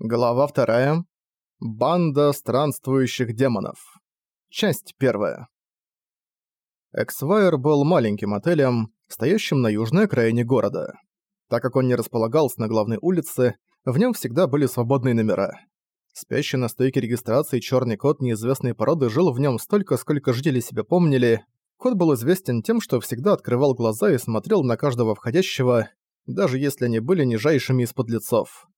Глава вторая. Банда странствующих демонов. Часть первая. Эксвайр был маленьким отелем, стоящим на южной окраине города. Так как он не располагался на главной улице, в нем всегда были свободные номера. Спящий на стойке регистрации черный кот неизвестной породы жил в нем столько, сколько жители себя помнили. Кот был известен тем, что всегда открывал глаза и смотрел на каждого входящего, даже если они были нижайшими из подлецов.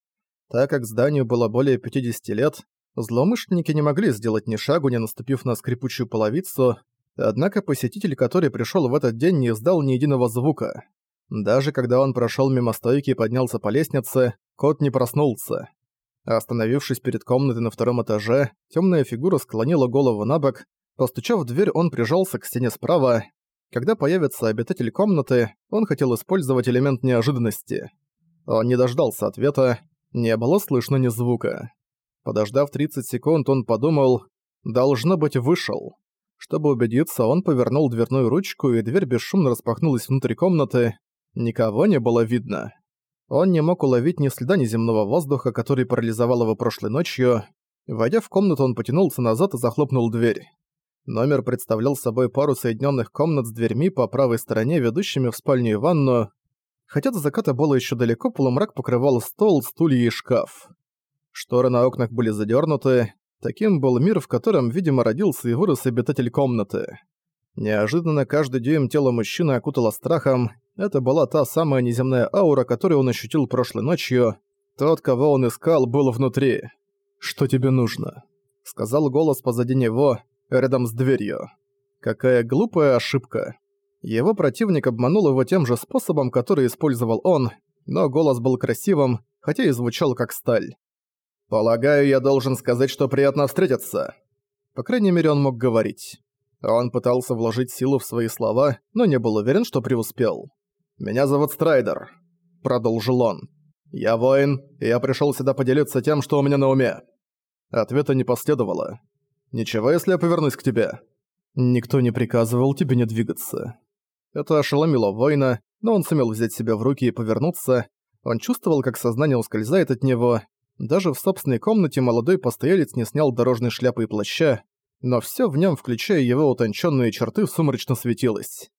Так как зданию было более 50 лет, злоумышленники не могли сделать ни шагу, не наступив на скрипучую половицу, однако посетитель, который пришёл в этот день, не издал ни единого звука. Даже когда он прошёл мимо стойки и поднялся по лестнице, кот не проснулся. Остановившись перед комнатой на втором этаже, тёмная фигура склонила голову на бок, постучав в дверь, он прижался к стене справа. Когда появится обитатель комнаты, он хотел использовать элемент неожиданности. Он не дождался ответа, не было слышно ни звука. Подождав 30 секунд, он подумал, должно быть, вышел. Чтобы убедиться, он повернул дверную ручку, и дверь бесшумно распахнулась внутрь комнаты. Никого не было видно. Он не мог уловить ни следа неземного воздуха, который парализовал его прошлой ночью. Войдя в комнату, он потянулся назад и захлопнул дверь. Номер представлял собой пару соединенных комнат с дверьми по правой стороне, ведущими в спальню и ванну. Хотя до заката было еще далеко, полумрак покрывал стол, стулья и шкаф. Шторы на окнах были задернуты. Таким был мир, в котором, видимо, родился и вырос обитатель комнаты. Неожиданно каждый дюйм тела мужчины окутало страхом. Это была та самая неземная аура, которую он ощутил прошлой ночью. Тот, кого он искал, был внутри. «Что тебе нужно?» — сказал голос позади него, рядом с дверью. Какая глупая ошибка. Его противник обманул его тем же способом, который использовал он, но голос был красивым, хотя и звучал как сталь. «Полагаю, я должен сказать, что приятно встретиться». По крайней мере, он мог говорить. Он пытался вложить силу в свои слова, но не был уверен, что преуспел. «Меня зовут Страйдер», — продолжил он. «Я воин, и я пришел сюда поделиться тем, что у меня на уме». Ответа не последовало. «Ничего, если я повернусь к тебе?» «Никто не приказывал тебе не двигаться». Это ошеломило воина, но он сумел взять себя в руки и повернуться. Он чувствовал, как сознание ускользает от него. Даже в собственной комнате молодой постоялец не снял дорожной шляпы и плаща, но всё в нём, включая его утончённые черты, сумрачно светилось.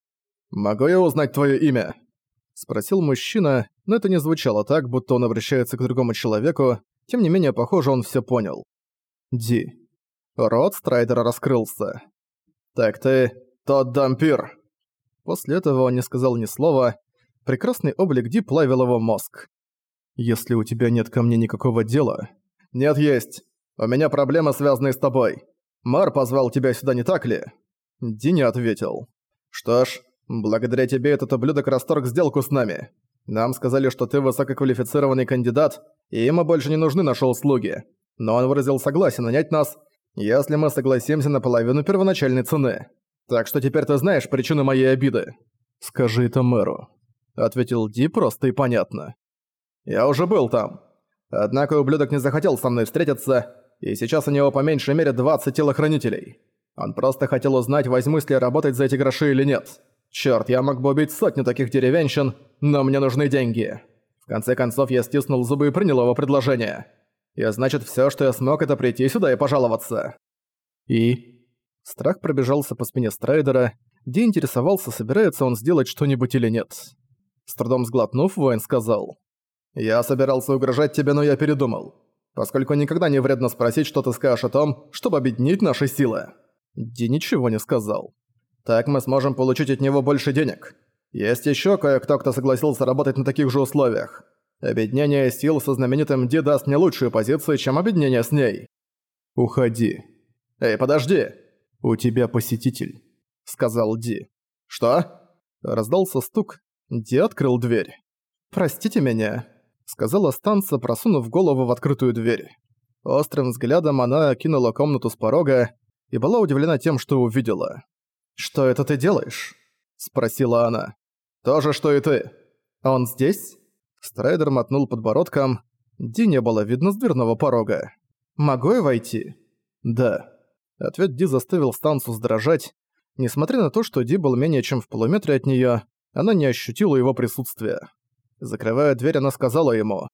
«Могу я узнать твоё имя?» — спросил мужчина, но это не звучало так, будто он обращается к другому человеку, тем не менее, похоже, он всё понял. «Ди». Рот Страйдера раскрылся. «Так ты тот дампир!» После этого он не сказал ни слова. Прекрасный облик Ди плавил его мозг. «Если у тебя нет ко мне никакого дела...» «Нет, есть. У меня проблемы, связанные с тобой. Мар позвал тебя сюда, не так ли?» Ди не ответил. «Что ж, благодаря тебе этот ублюдок расторг сделку с нами. Нам сказали, что ты высококвалифицированный кандидат, и ему больше не нужны наши услуги. Но он выразил согласие нанять нас, если мы согласимся на половину первоначальной цены. Так что теперь ты знаешь причину моей обиды. Скажи это мэру. Ответил Ди просто и понятно. Я уже был там. Однако ублюдок не захотел со мной встретиться, и сейчас у него по меньшей мере 20 телохранителей. Он просто хотел узнать, возьмусь ли работать за эти гроши или нет. Чёрт, я мог бы убить сотню таких деревенщин, но мне нужны деньги. В конце концов, я стиснул зубы и принял его предложение. И значит, всё, что я смог, это прийти сюда и пожаловаться. И Страх пробежался по спине Страйдера, где интересовался, собирается он сделать что-нибудь или нет. С трудом сглотнув, воин сказал. «Я собирался угрожать тебе, но я передумал. Поскольку никогда не вредно спросить, что ты скажешь о том, чтобы объединить наши силы». Ди ничего не сказал. «Так мы сможем получить от него больше денег. Есть еще кое-кто, кто согласился работать на таких же условиях. Объединение сил со знаменитым Ди даст мне лучшую позицию, чем объединение с ней». «Уходи». «Эй, подожди!» «У тебя посетитель», — сказал Ди. «Что?» Раздался стук. Ди открыл дверь. «Простите меня», — сказала станция, просунув голову в открытую дверь. Острым взглядом она окинула комнату с порога и была удивлена тем, что увидела. «Что это ты делаешь?» — спросила она. «То же, что и ты». «Он здесь?» Страйдер мотнул подбородком. Ди не было видно с дверного порога. «Могу я войти?» «Да». Ответ Ди заставил станцию задрожать. Несмотря на то, что Ди был менее чем в полуметре от неё, она не ощутила его присутствия. Закрывая дверь, она сказала ему.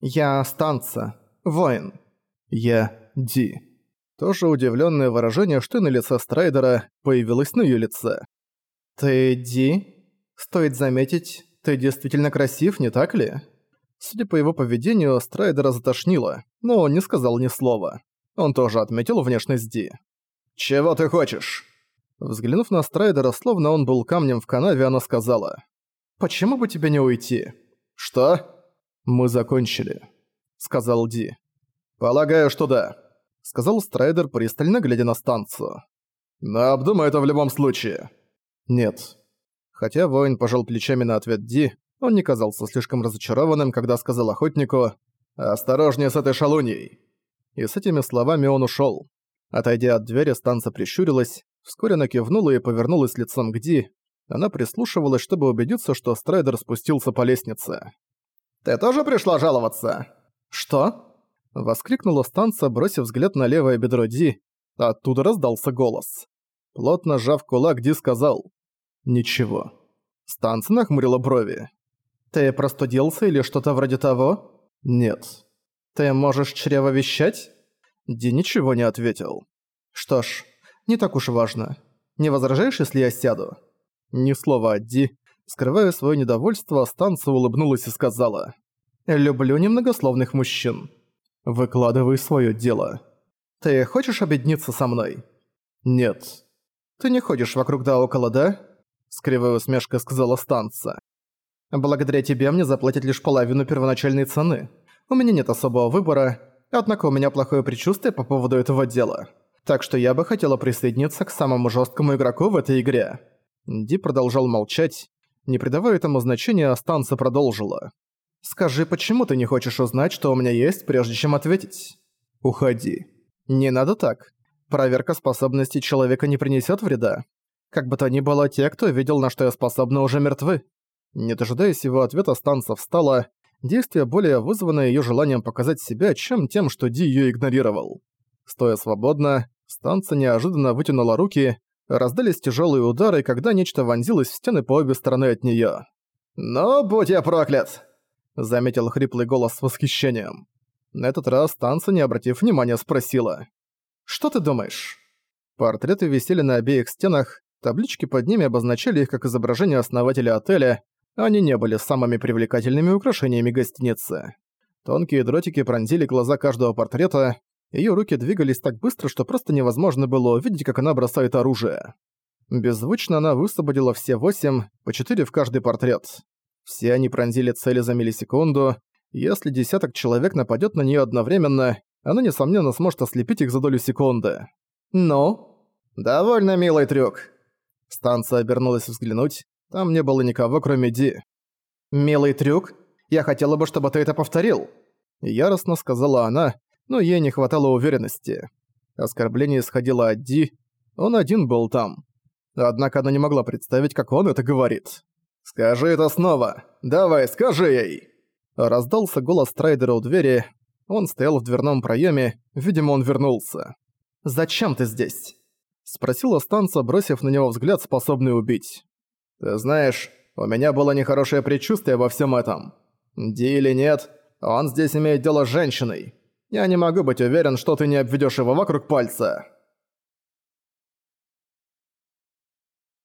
«Я станция. Воин. Я Ди. Тоже удивленное выражение, что на лице Страйдера появилось на ее лице. Ты Ди? Стоит заметить, ты действительно красив, не так ли? Судя по его поведению, Страйдера затошнило, но он не сказал ни слова. Он тоже отметил внешность Ди. «Чего ты хочешь?» Взглянув на Страйдера, словно он был камнем в канаве, она сказала. «Почему бы тебе не уйти?» «Что?» «Мы закончили», — сказал Ди. «Полагаю, что да», — сказал Страйдер, пристально глядя на станцию. «Но обдумай это в любом случае». «Нет». Хотя воин пожал плечами на ответ Ди, он не казался слишком разочарованным, когда сказал охотнику «Осторожнее с этой шалуньей!» И с этими словами он ушёл. Отойдя от двери, станция прищурилась, вскоре она кивнула и повернулась лицом к Ди. Она прислушивалась, чтобы убедиться, что Страйдер спустился по лестнице. «Ты тоже пришла жаловаться?» «Что?» — воскликнула станция, бросив взгляд на левое бедро Ди. Оттуда раздался голос. Плотно сжав кулак, Ди сказал «Ничего». Станция нахмурила брови. «Ты простудился или что-то вроде того?» «Нет». «Ты можешь чревовещать?» Ди ничего не ответил. «Что ж, не так уж важно. Не возражаешь, если я сяду?» Ни слова от Ди. Скрывая свое недовольство, станция улыбнулась и сказала. «Люблю немногословных мужчин. Выкладывай свое дело. Ты хочешь объединиться со мной?» «Нет». «Ты не ходишь вокруг да около, да?» С кривой усмешкой сказала станция. Благодаря тебе мне заплатят лишь половину первоначальной цены. У меня нет особого выбора, однако у меня плохое предчувствие по поводу этого дела. Так что я бы хотела присоединиться к самому жесткому игроку в этой игре». Ди продолжал молчать. Не придавая этому значения, Астанца продолжила. «Скажи, почему ты не хочешь узнать, что у меня есть, прежде чем ответить?» «Уходи». «Не надо так. Проверка способностей человека не принесет вреда. Как бы то ни было, те, кто видел, на что я способна, уже мертвы. Не дожидаясь его ответа, станция встала, действие более вызванное её желанием показать себя, чем тем, что Ди её игнорировал. Стоя свободно, станция неожиданно вытянула руки, раздались тяжёлые удары, когда нечто вонзилось в стены по обе стороны от неё. «Ну, будь я проклят!» — заметил хриплый голос с восхищением. На этот раз станция, не обратив внимания, спросила. «Что ты думаешь?» Портреты висели на обеих стенах, таблички под ними обозначали их как изображение основателя отеля, они не были самыми привлекательными украшениями гостиницы. Тонкие дротики пронзили глаза каждого портрета, её руки двигались так быстро, что просто невозможно было увидеть, как она бросает оружие. Беззвучно она высвободила все восемь, по четыре в каждый портрет. Все они пронзили цели за миллисекунду. Если десяток человек нападёт на неё одновременно, она, несомненно, сможет ослепить их за долю секунды. «Ну?» «Довольно милый трюк». Станция обернулась взглянуть. Там не было никого, кроме Ди. «Милый трюк? Я хотела бы, чтобы ты это повторил!» Яростно сказала она, но ей не хватало уверенности. Оскорбление исходило от Ди, он один был там. Однако она не могла представить, как он это говорит. «Скажи это снова! Давай, скажи ей!» Раздался голос Трайдера у двери. Он стоял в дверном проеме, видимо, он вернулся. «Зачем ты здесь?» Спросила станция, бросив на него взгляд, способный убить. Ты знаешь, у меня было нехорошее предчувствие во всем этом. Ди или нет, он здесь имеет дело с женщиной. Я не могу быть уверен, что ты не обведешь его вокруг пальца».